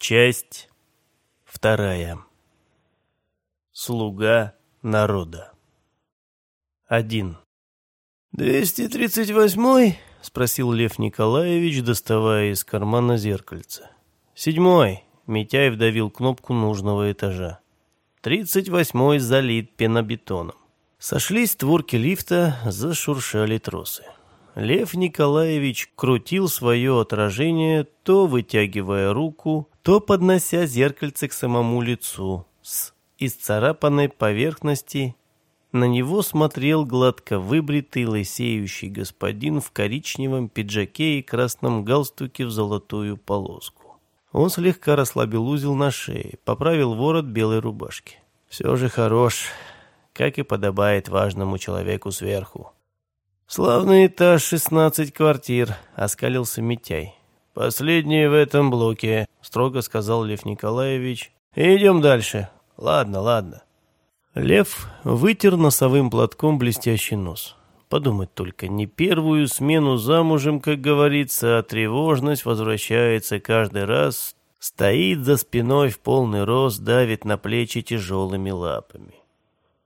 Часть вторая. Слуга народа. Один. «Двести тридцать восьмой?» — спросил Лев Николаевич, доставая из кармана зеркальце. «Седьмой». Митяев давил кнопку нужного этажа. «Тридцать восьмой залит пенобетоном». Сошлись створки лифта, зашуршали тросы. Лев Николаевич крутил свое отражение, то вытягивая руку, то поднося зеркальце к самому лицу. С исцарапанной поверхности на него смотрел гладко выбритый лысеющий господин в коричневом пиджаке и красном галстуке в золотую полоску. Он слегка расслабил узел на шее, поправил ворот белой рубашки. Все же хорош, как и подобает важному человеку сверху. «Славный этаж, шестнадцать квартир», — оскалился Митяй. «Последний в этом блоке», — строго сказал Лев Николаевич. «Идем дальше. Ладно, ладно». Лев вытер носовым платком блестящий нос. Подумать только, не первую смену замужем, как говорится, а тревожность возвращается каждый раз, стоит за спиной в полный рост, давит на плечи тяжелыми лапами.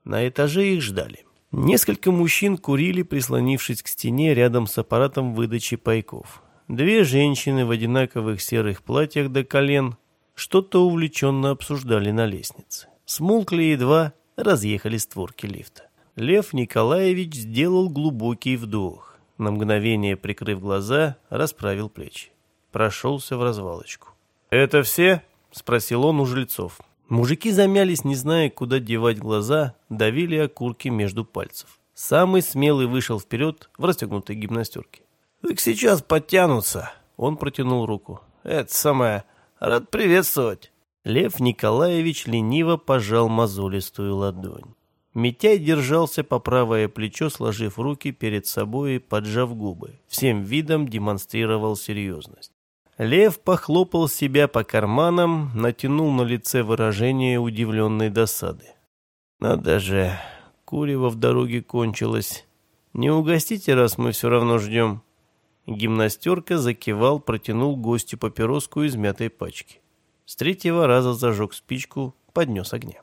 На этаже их ждали. Несколько мужчин курили, прислонившись к стене рядом с аппаратом выдачи пайков. Две женщины в одинаковых серых платьях до колен что-то увлеченно обсуждали на лестнице. Смолкли едва, разъехали створки лифта. Лев Николаевич сделал глубокий вдох. На мгновение, прикрыв глаза, расправил плечи. Прошелся в развалочку. «Это все?» — спросил он у жильцов. Мужики замялись, не зная, куда девать глаза, давили окурки между пальцев. Самый смелый вышел вперед в расстегнутой гимнастерке. «Так сейчас подтянутся!» Он протянул руку. «Это самое... Рад приветствовать!» Лев Николаевич лениво пожал мозолистую ладонь. Митяй держался по правое плечо, сложив руки перед собой и поджав губы. Всем видом демонстрировал серьезность. Лев похлопал себя по карманам, натянул на лице выражение удивленной досады. «Надо же, курево в дороге кончилось. Не угостите, раз мы все равно ждем». Гимнастерка закивал, протянул гостю папироску из мятой пачки. С третьего раза зажег спичку, поднес огня.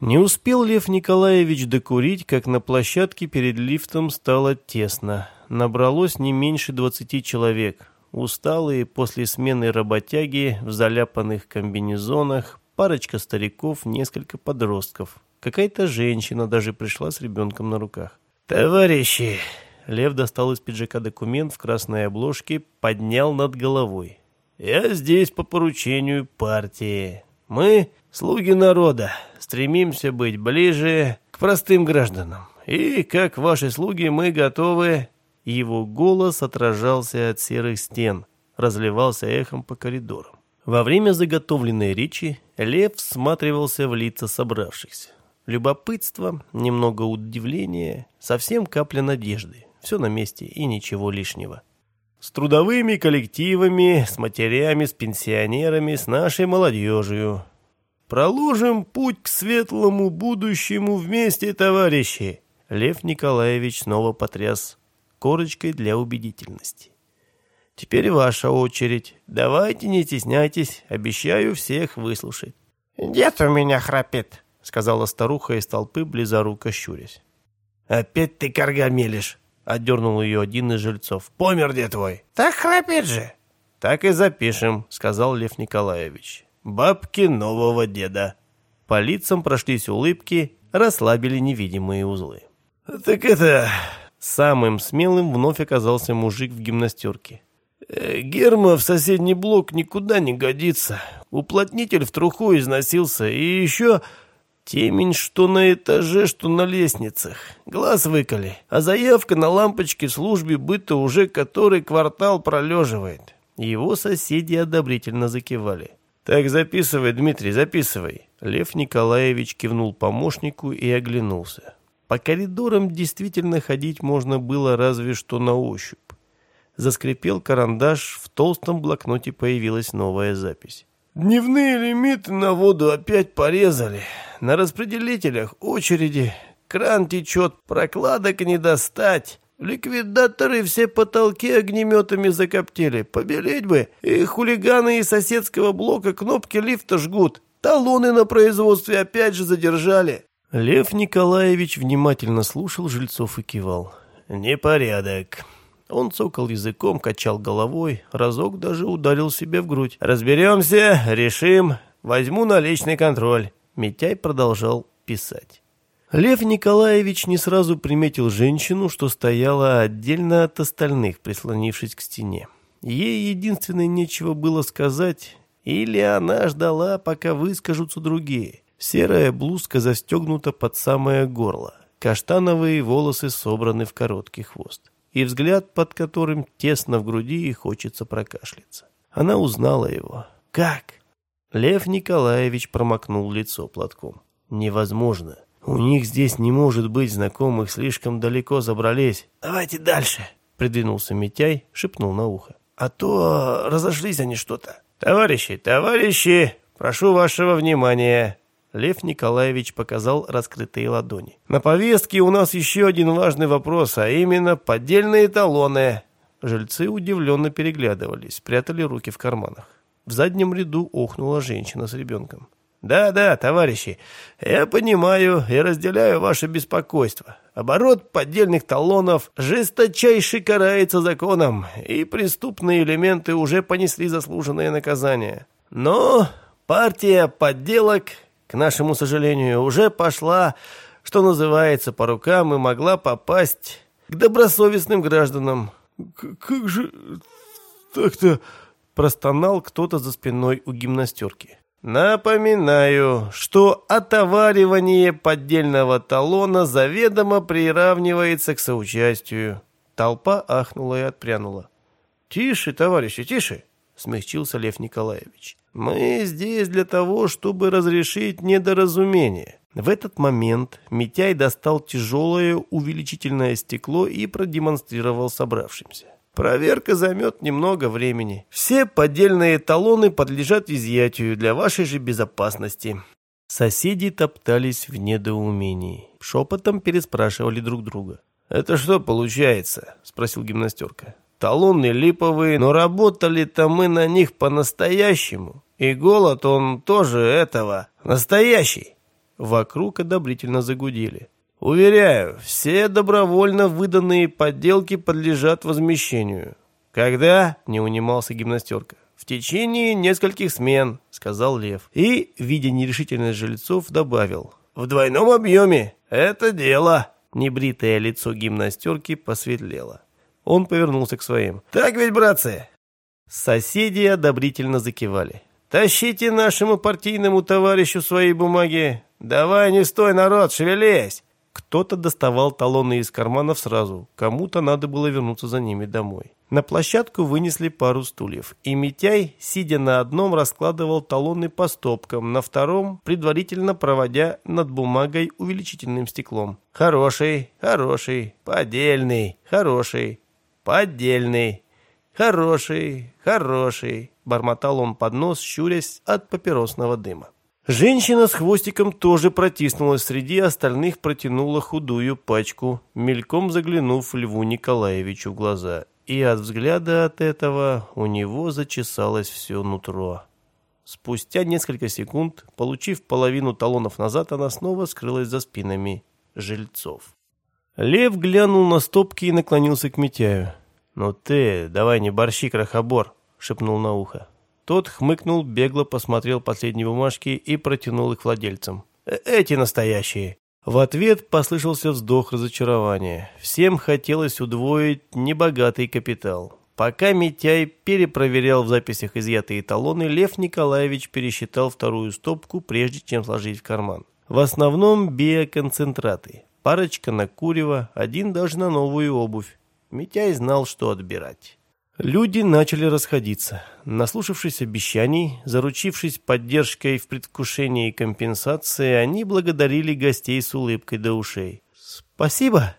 Не успел Лев Николаевич докурить, как на площадке перед лифтом стало тесно. Набралось не меньше двадцати человек. Усталые после смены работяги в заляпанных комбинезонах, парочка стариков, несколько подростков. Какая-то женщина даже пришла с ребенком на руках. «Товарищи!» Лев достал из пиджака документ в красной обложке, поднял над головой. «Я здесь по поручению партии. Мы, слуги народа, стремимся быть ближе к простым гражданам. И, как ваши слуги, мы готовы его голос отражался от серых стен, разливался эхом по коридорам. Во время заготовленной речи Лев всматривался в лица собравшихся. Любопытство, немного удивления, совсем капля надежды. Все на месте и ничего лишнего. С трудовыми коллективами, с матерями, с пенсионерами, с нашей молодежью. Проложим путь к светлому будущему вместе, товарищи. Лев Николаевич снова потряс корочкой для убедительности. Теперь ваша очередь. Давайте не стесняйтесь, обещаю всех выслушать. «Дед у меня храпит», — сказала старуха из толпы, близоруко щурясь. «Опять ты корга мелешь», — отдернул ее один из жильцов. «Помер дед твой». «Так храпит же». «Так и запишем», — сказал Лев Николаевич. «Бабки нового деда». По лицам прошлись улыбки, расслабили невидимые узлы. «Так это...» Самым смелым вновь оказался мужик в гимнастерке. «Э, «Герма в соседний блок никуда не годится. Уплотнитель в труху износился. И еще темень что на этаже, что на лестницах. Глаз выколи. А заявка на лампочки в службе быта уже который квартал пролеживает». Его соседи одобрительно закивали. «Так записывай, Дмитрий, записывай». Лев Николаевич кивнул помощнику и оглянулся. По коридорам действительно ходить можно было разве что на ощупь. Заскрипел карандаш, в толстом блокноте появилась новая запись. «Дневные лимиты на воду опять порезали. На распределителях очереди. Кран течет, прокладок не достать. Ликвидаторы все потолки огнеметами закоптили. Побелеть бы. И хулиганы из соседского блока кнопки лифта жгут. Талоны на производстве опять же задержали. Лев Николаевич внимательно слушал жильцов и кивал. «Непорядок». Он цокал языком, качал головой, разок даже ударил себе в грудь. «Разберемся, решим, возьму на личный контроль». Митяй продолжал писать. Лев Николаевич не сразу приметил женщину, что стояла отдельно от остальных, прислонившись к стене. Ей единственное нечего было сказать, или она ждала, пока выскажутся другие. Серая блузка застегнута под самое горло, каштановые волосы собраны в короткий хвост и взгляд, под которым тесно в груди и хочется прокашляться. Она узнала его. «Как?» Лев Николаевич промокнул лицо платком. «Невозможно. У них здесь не может быть знакомых, слишком далеко забрались. Давайте дальше!» Придвинулся Митяй, шепнул на ухо. «А то разошлись они что-то». «Товарищи, товарищи, прошу вашего внимания!» Лев Николаевич показал раскрытые ладони. «На повестке у нас еще один важный вопрос, а именно поддельные талоны». Жильцы удивленно переглядывались, прятали руки в карманах. В заднем ряду охнула женщина с ребенком. «Да-да, товарищи, я понимаю и разделяю ваше беспокойство. Оборот поддельных талонов жесточайше карается законом, и преступные элементы уже понесли заслуженное наказание. Но партия подделок к нашему сожалению, уже пошла, что называется, по рукам и могла попасть к добросовестным гражданам. «Как же так-то?» – простонал кто-то за спиной у гимнастерки. Напоминаю, что отоваривание поддельного талона заведомо приравнивается к соучастию. Толпа ахнула и отпрянула. «Тише, товарищи, тише!» — смягчился Лев Николаевич. Мы здесь для того, чтобы разрешить недоразумение. В этот момент Митяй достал тяжелое увеличительное стекло и продемонстрировал собравшимся. Проверка займет немного времени. Все поддельные талоны подлежат изъятию для вашей же безопасности. Соседи топтались в недоумении. Шепотом переспрашивали друг друга. «Это что получается?» – спросил гимнастерка. Талоны липовые, но работали-то мы на них по-настоящему. И голод он тоже этого, настоящий. Вокруг одобрительно загудели. Уверяю, все добровольно выданные подделки подлежат возмещению. Когда? Не унимался гимнастерка. В течение нескольких смен, сказал Лев. И, видя нерешительность жильцов, добавил. В двойном объеме. Это дело. Небритое лицо гимнастерки посветлело. Он повернулся к своим. «Так ведь, братцы?» Соседи одобрительно закивали. «Тащите нашему партийному товарищу свои бумаги. Давай, не стой, народ, шевелись!» Кто-то доставал талоны из карманов сразу, кому-то надо было вернуться за ними домой. На площадку вынесли пару стульев, и Митяй, сидя на одном, раскладывал талоны по стопкам, на втором, предварительно проводя над бумагой увеличительным стеклом. «Хороший, хороший, поддельный, хороший, «Поддельный. Хороший, хороший», — бормотал он под нос, щурясь от папиросного дыма. Женщина с хвостиком тоже протиснулась среди остальных, протянула худую пачку, мельком заглянув Льву Николаевичу в глаза. И от взгляда от этого у него зачесалось все нутро. Спустя несколько секунд, получив половину талонов назад, она снова скрылась за спинами жильцов. Лев глянул на стопки и наклонился к Митяю. «Ну ты, давай не борщи, крохобор», — шепнул на ухо. Тот хмыкнул, бегло посмотрел последние бумажки и протянул их владельцам. «Э, «Эти настоящие». В ответ послышался вздох разочарования. Всем хотелось удвоить небогатый капитал. Пока Митяй перепроверял в записях изъятые талоны, Лев Николаевич пересчитал вторую стопку, прежде чем сложить в карман. В основном биоконцентраты парочка на курево, один даже на новую обувь. Митяй знал, что отбирать. Люди начали расходиться. Наслушавшись обещаний, заручившись поддержкой в предвкушении компенсации, они благодарили гостей с улыбкой до ушей. «Спасибо!»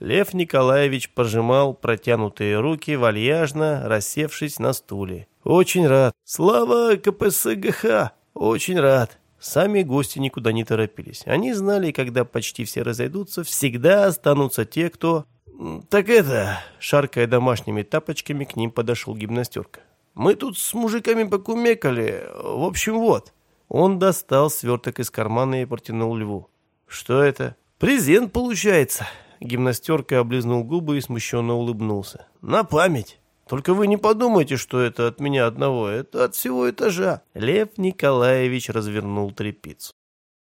Лев Николаевич пожимал протянутые руки, вальяжно рассевшись на стуле. «Очень рад! Слава КПСГХ! Очень рад!» Сами гости никуда не торопились. Они знали, когда почти все разойдутся, всегда останутся те, кто Так это, шаркая домашними тапочками, к ним подошел гимнастерка. Мы тут с мужиками покумекали. В общем, вот. Он достал сверток из кармана и протянул льву. Что это? Презент получается. Гимнастерка облизнул губы и смущенно улыбнулся. На память. Только вы не подумайте, что это от меня одного. Это от всего этажа. Лев Николаевич развернул трепицу.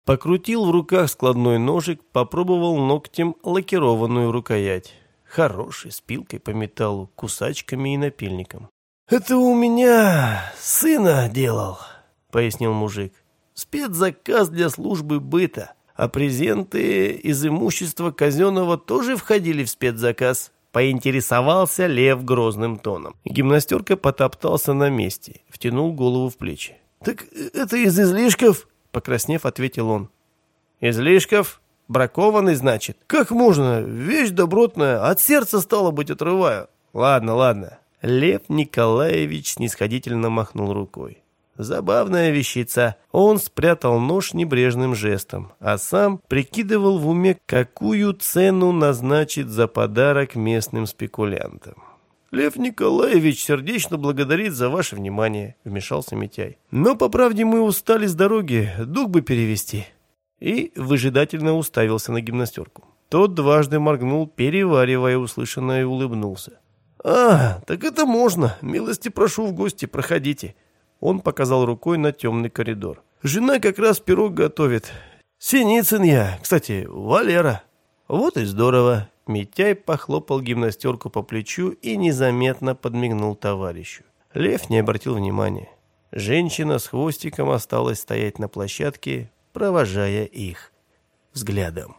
Покрутил в руках складной ножик, попробовал ногтем лакированную рукоять. Хороший, с пилкой по металлу, кусачками и напильником. «Это у меня сына делал», — пояснил мужик. «Спецзаказ для службы быта, а презенты из имущества казенного тоже входили в спецзаказ». Поинтересовался Лев грозным тоном. Гимнастерка потоптался на месте, втянул голову в плечи. «Так это из излишков?» Покраснев, ответил он. «Излишков? Бракованный, значит? Как можно? Вещь добротная, от сердца, стало быть, отрываю. Ладно, ладно». Лев Николаевич снисходительно махнул рукой. Забавная вещица. Он спрятал нож небрежным жестом, а сам прикидывал в уме, какую цену назначит за подарок местным спекулянтам. «Лев Николаевич сердечно благодарит за ваше внимание», — вмешался Митяй. «Но, по правде, мы устали с дороги, дух бы перевести». И выжидательно уставился на гимнастерку. Тот дважды моргнул, переваривая услышанное, и улыбнулся. «А, так это можно. Милости прошу в гости, проходите». Он показал рукой на темный коридор. «Жена как раз пирог готовит. Синицын я, кстати, Валера». «Вот и здорово. Митяй похлопал гимнастерку по плечу и незаметно подмигнул товарищу. Лев не обратил внимания. Женщина с хвостиком осталась стоять на площадке, провожая их взглядом.